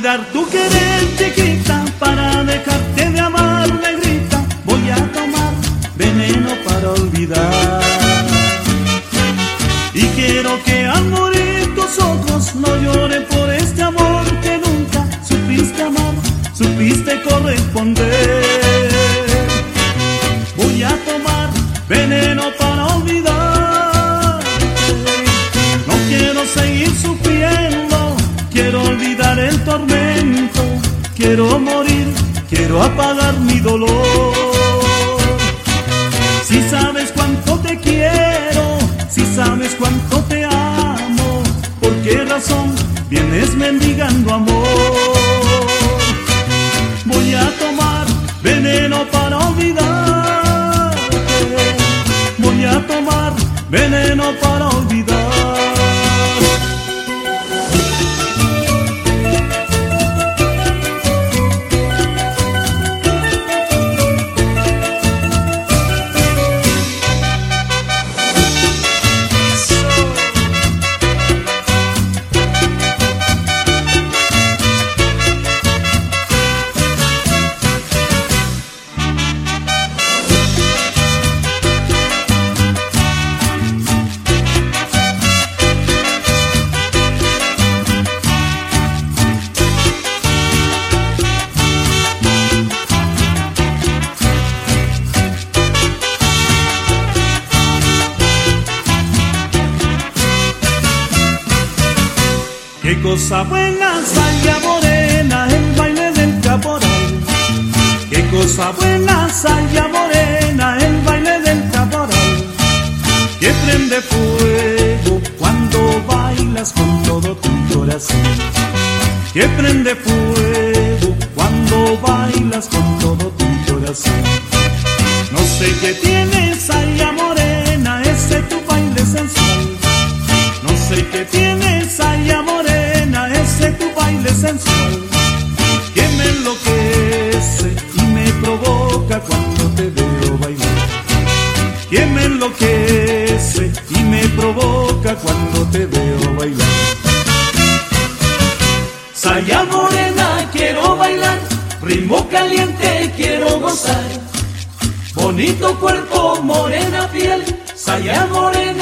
pagar tu querer, chiquita, para dejarte de amar, negrita. Voy a tomar veneno para olvidar. Y quiero que al morir tus ojos no lloren por este amor que nunca supiste amar, supiste corresponder. Voy a tomar veneno para olvidar. No quiero seguir sufriendo, olvidar quiero morir, quiero apagar mi dolor. Si sabes cuánto te quiero, si sabes cuánto te amo, ¿por qué razón vienes mendigando amor? Voy a tomar veneno para olvidarte. Voy a tomar veneno Qué cosa buena, saya morena, el baile del caporal. Qué cosa buena, saya morena, el baile del caporal. Que prende fuego cuando bailas con todo tu corazón. Que prende fuego cuando bailas con todo tu corazón. No sé qué tienes, saya Que me enloquece y me provoca cuando te veo bailar. Que me enloquece y me provoca cuando te veo bailar. Saya morena, quiero bailar, ritmo caliente, quiero gozar. Bonito cuerpo, morena piel, saya morena